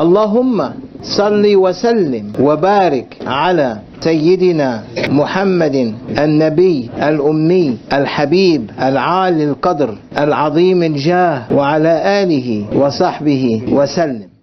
اللهم صل وسلم وبارك على سيدنا محمد النبي الأمي الحبيب العالي القدر العظيم الجاه وعلى آله وصحبه وسلم.